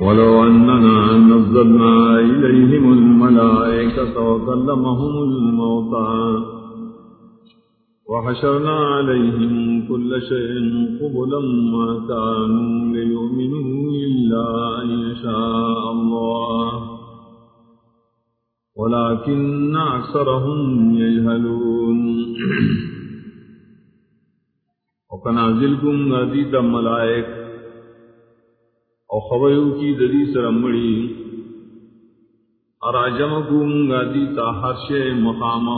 ولو أننا نزلنا إليهم الملائكة وكلمهم الموتى وحشرنا عليهم كل شيء قبلا ما كانوا ليؤمنوا إلا أن يشاء الله. ولكن أكثرهم يجهلون. وكنازلكم غديد ملائك او خبرو کی ددی سرمڑی اراجم کم گادی تا ہرش مقام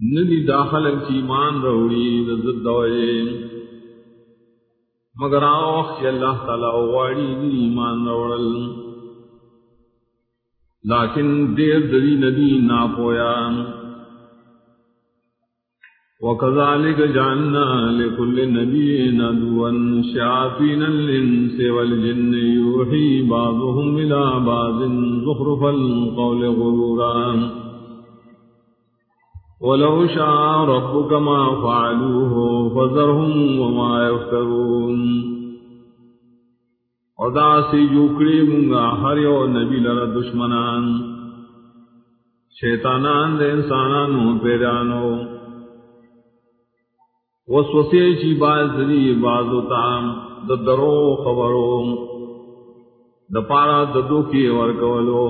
ندی داخل چیمان روڑی رزد دوئے۔ مگر آوخ کی اللہ تعالی واڑی دی ایمان روڑل۔ لیکن دیر دری ندی ناپویا وكذلك جعلنا لكل نبي ندوا شياطين الإنس والجن يوحي بعضهم إلى بعض زخرف القول غرورا. ولو شاء ربك ما فعلوه فذرهم وما يفترون. ودا سی جوکڑی منگا ہر یو نبی لر دشمنان. شیطانان دے انسانانو، پیرانو. وسوسے چی باز دری بازو تام د درو خبرو د پارا د دوکی ور ورکولو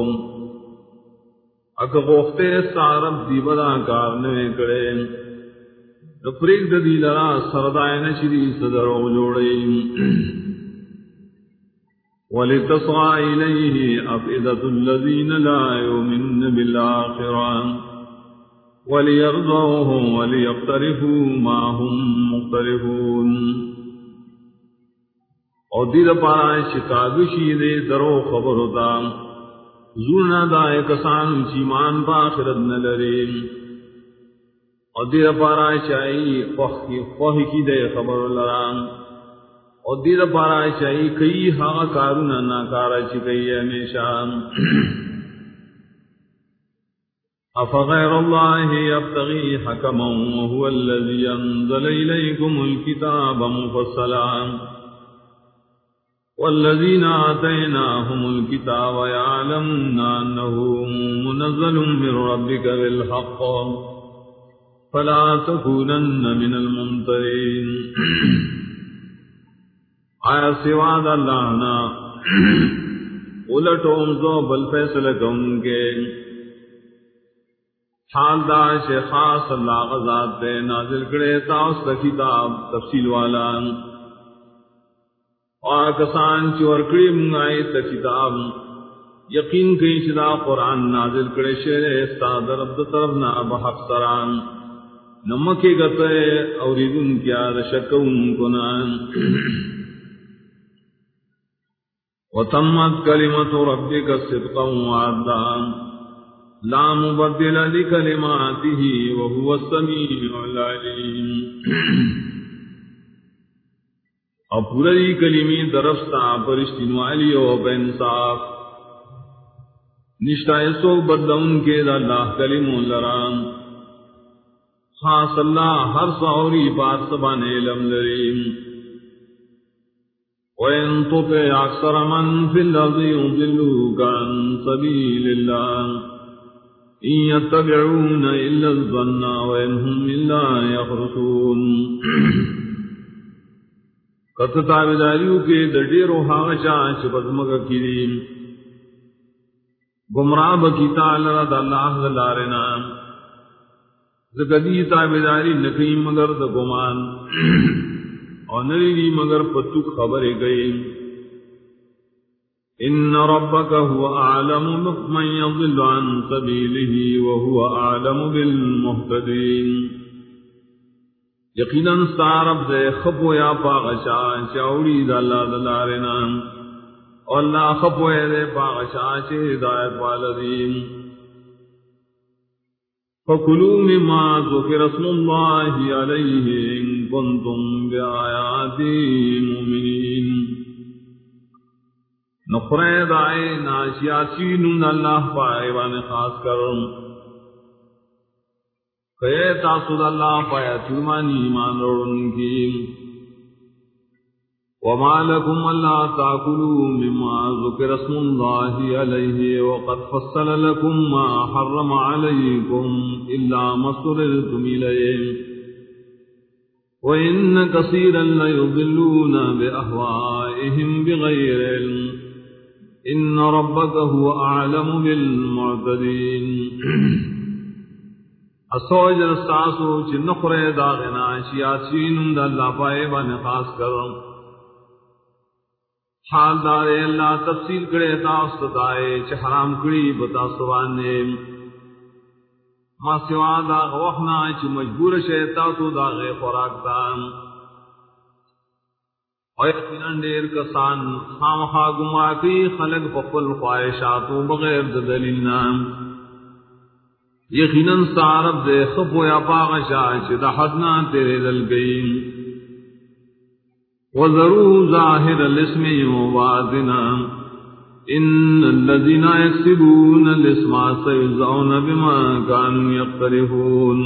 اک غوختے سارب دی بدا کار نوے کڑے د پریگ د دی لرا سردائے نشری صدرو جوڑی ولتصغى إليه أفئدة الذين لا يؤمن بالآخران وليرضوه وليقترفوا ما هم مقترفون. او دید پارا شکاگشی دے درو خبر ہوتا زورنا دائے کسان چیمان پا آخرت نلرے او دید پارا چاہی خوخی کی دے خبر لرام. او دید پارا چاہی کئی ہاں کارونا ناکارا چکئی ہمیشہ أفغير الله يبتغي حكما وهو الذي أنزل إليكم الكتاب مفصلا والذين آتيناهم الكتاب يعلمون أنه منزل من ربك بالحق فلا تكونن من الممترين آیا سواد اللہ نا الٹوں زو بل فیصلہ کن کے حال دا شے خاص اللہ غزاد دے، نازل کرے تاؤس دا کتاب تفصیل والا۔ اور کسان چور کری منگائی تا کتاب یقین کئی چدا قرآن نازل کرے شیر استاد رب طرف نا بحق سران۔ نمکی گتے اور ایدن کیا رشکون کنان وتمت کلمت ربک صدقا وعدان لا مبدل لكلماته وهو السميع العليم. اور پوری کلمی درفتا پرشتین والی و بینصاف نشتہ سو بدلون کے دا اللہ کلم لرام. خاص اللہ ہر سوری بات سبان علم لریم. وَإِن تُطِعْ أَكْثَرَ مَن فِي الْأَرْضِ يُضِلُّوكَ عَن سَبِيلِ اللَّهِ. إن يتبعون إلا الظن وإنهم إلا يخرصون. قد تابداریو کے دڈیرو حاغشا چپزمک کریم گمراہ بکی تعالی دا اللہ دلارنا. زکدی تابداری نکیم مگر دا گمان. اور نریلی مگر پتو خبر گئی إن ربك هو أعلم من يضل عن سبيله وهو أعلم بالمهتدين. يقينا سارب دے خبو یا پاغشا چاوڑی دا دلارنا اور اللہ خبو دے پاغشا چے ہدایت والدین فکلوا مما ذکر اسم الله عليه إن كنتم بآياته مؤمنين. نخرے دائے ناشیاسی نون اللہ پائے وان خاص کرم. کہے تاسود اللہ پایا چلمانی ایمان روڑن کی وما لكم ألا تأكلوا مما ذكر اسم الله عليه وقد فصل لكم ما حرم عليكم إلا ما اضطررتم إليه وإن كثيرا ليضلون بأهوائهم بغير إن ربك هو أعلم بالمعتدين. السوجر الساسو چنقر داغنا شياتين دا الله پائے بان خاص کرم. حال دارے اللہ تفصیل کرے تاست دائے چھ حرام کری بتا سوانے ما سوا دا غوحنا چھ مجبور شیطا تو دا خوراک دان اور یقیناً دیر کسان خامخا گمراہ کی خلق پپل خواہشاتو بغیر دلیلنا یقیناً سارب دے خفو یا پاغشا چھ دا حدنا تیرے دل گئیم وذروا ظاهر الاسم وباطنا إن الذين يكسبون الاسم سيجزون بما كانوا يقترفون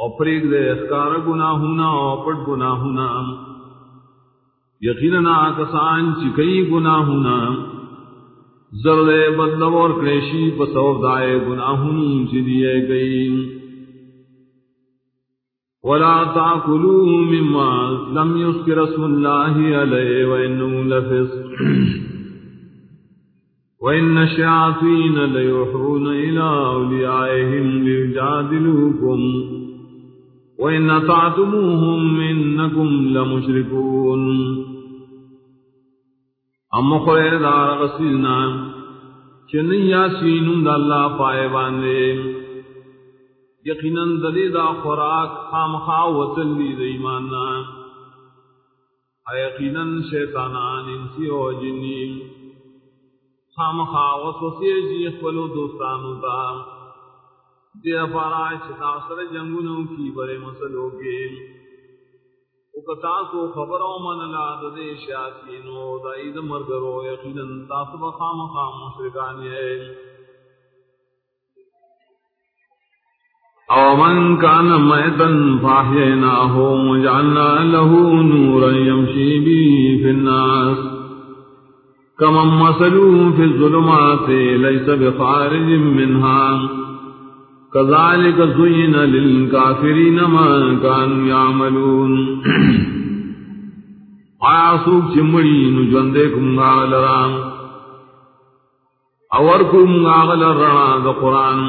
اور پریگ دے اخکار گناہونا اور پٹ گناہونا۔ یقیننا کسان چکئی گناہونا۔ زرد بدلو اور کریشی پسو دائے گناہون چی دیئے گئیم ولا تاكلوا مما لم يذكر اسم الله عليه وانه لفسق۔ وان الشياطين ليوحون الى اوليائهم ليجادلوكم۔ وان اما خیر دار غسیلنا دا اللہ پائے باندے. یقیناً دلی دا خوراک خام خواہ وصل لی یقیناً شیطانان، انسی و جنی. خام خواہ جی اخولو دوستانو دا دیا پارا چتا سر جنگونو کی برے مسلو کے اکتا کو خبرو من لا دے شیاطینو دا اید مردرو یقیناً تاسب خام خواہ مشرکانی ہے او من كان ميتا فاحييناه وجعلنا له نورا يمشي به في الناس۔ كمن مثلوا في الظلمات ليس بخارج منها كذلك زين للكافرين ما كانوا يعملون. آیا سوک چمڑی نجوندے کم گاغل رام اور کم گاغل دا قرآن.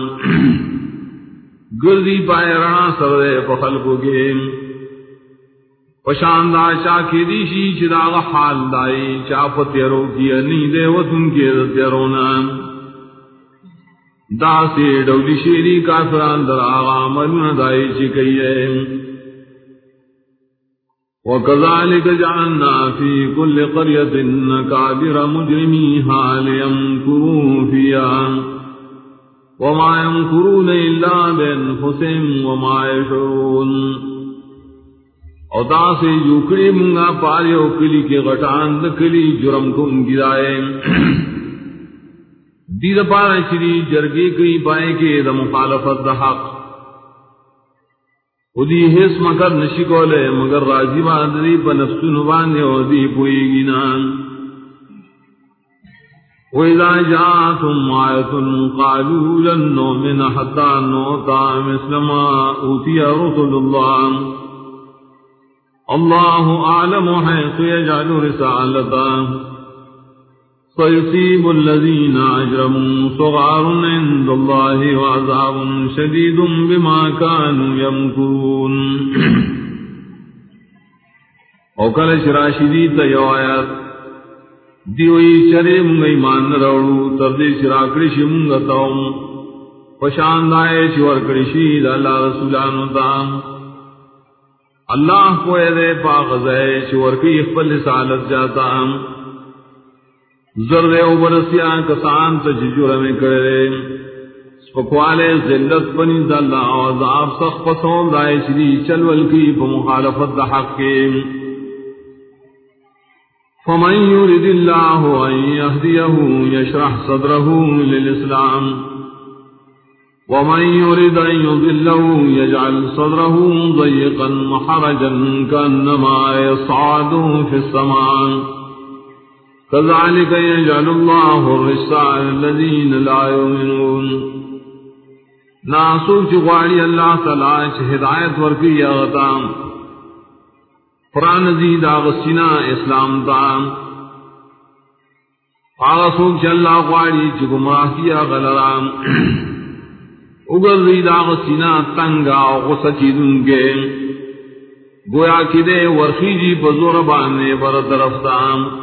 گردی پائے رنا سرے پخل کو گے پشاندہ چا کے دیشی چراغ حال دائی. چاپ تیرو کی انی دے و تم کے تیرونا دا سے ڈولی شیری کا فران در آغا مرن دائی چکیے وكذلك جعلنا في كل قرية نكابر مجرميها ليمكروا فيها وما ينكرون إلا بأنفسهم وما يشعرون او تاسے یوکڑی منگا پارے او کلی کے غٹان دکلی جرم کم گرائے۔ دید پارا چری جرگی کئی پائے کے دا مخالفت دا حق۔ خودی حس مکر نشکولے مگر راضی بادری پا نفس نبانے او دی پوئی گنان وإذا جاءتهم آية قالوا لن نؤمن حتى نؤتى مثل ما أوتي رسل الله۔ الله أعلم حيث يجعل رسالته۔ سيصيب الذين أجرموا صغار عند الله وعذاب شديد بما كانوا يمكرون. وقال شراشدي تيوائيات دیوئی چرے منگ ایمان روڑو تردی شرا کرشی منگ تاؤم پشاندائے چور کرشی اللہ رسولانو تام اللہ کو اے دے پاغذے چور کی اخبر سالت جاتا ہم زرد او برسیا کسان تججر میں کرے۔ سپکوالے زلت بنی دلہ عذاب سخ پسون دائے چلی چلول کی پمخالفت دحق کے۔ فمن يرد الله أن يهديه يشرح صدره للإسلام ومن يرد أن يضله يجعل صدره ضيقا محرجا كأنما يصعد في السماء۔ كذلك يجعل الله الرسال الذين لا يؤمنون. ناسوك جغالي الله تعالى هداية ورقية غتام قرآن زید آغسینا اسلام تام آغسوک چل اللہ غواری چکمراہ کیا غلرام. اگر زید آغسینا تنگا غسچی دنگے گویا کدے ورخی جی بزور بانے بر طرف تام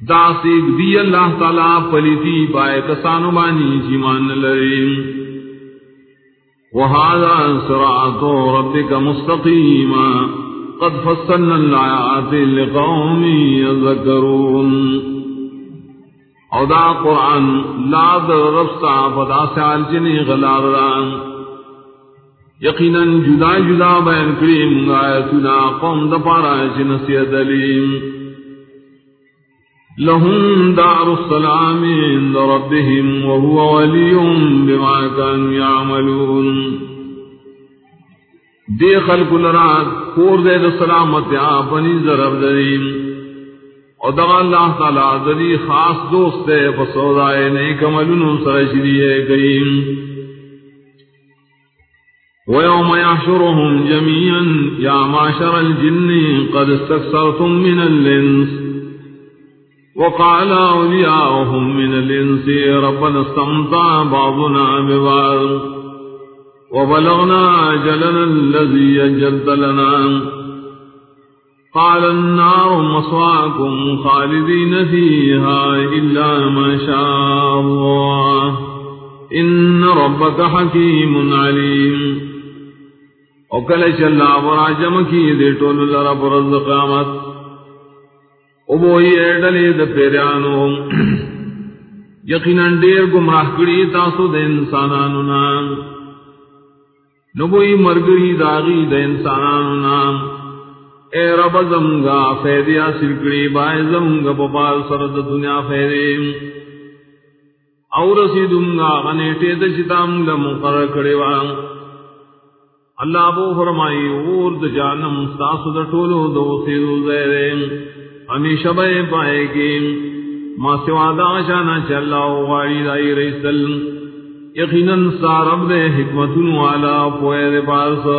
داسیب دی اللہ تعالی پلیتی پائے کسانو بانی جیمان لریم وہذا سرعت ربک مستقیما۔ قد فصلنا الآیات لقوم یذکرون۔ او دا قرآن لا در رفتا پدا سال جنی غلار ران یقینا جدا جدا بین کریم آیتنا قوم دپارا جنسی دلیم۔ لهم دار السلام عند ربهم وهو ولي بما كانوا يعملون. دے خلق لرات کور دے دا سلامت آپنی ضرب دریم اور دغا اللہ تعالیٰ دری خاص دوست دے فسودائے نیک عملن سرشدیے گئیم ويوم يحشرهم جميعا يا معشر الجن قد استكثرتم من الإنس وقال أولياؤهم من الإنس ربنا استمتع بعضنا ببعض وبلغنا أجلنا الذي أجلت لنا قال النار مصواكم خالدين فيها إلا ما شاء الله إن ربك حكيم عليم وكل شلا براجم کی دے ٹول لرب رزقامت ابوئی ڈلے د پیرانو یقیناً ڈیر گمراہ کری تاسو د انسانانو نام نبوئی مرگری داغی د انسانانو نام اے رب زمگا فیدیا سرکڑی بائے زمگا ببال سرد دنیا فیدے اور رسیدنگا غنیٹے دچتام لمقرر کڑے وان اللہ بو فرمائی اور د جانم ستاسو د ټولو دو سیدو زیرے ہمیشہ بے پائے گی ما سوا دا شانا چلا غاری دائی ریسل یقیناً سارب دے حکمتن والا پوئے دے پارسا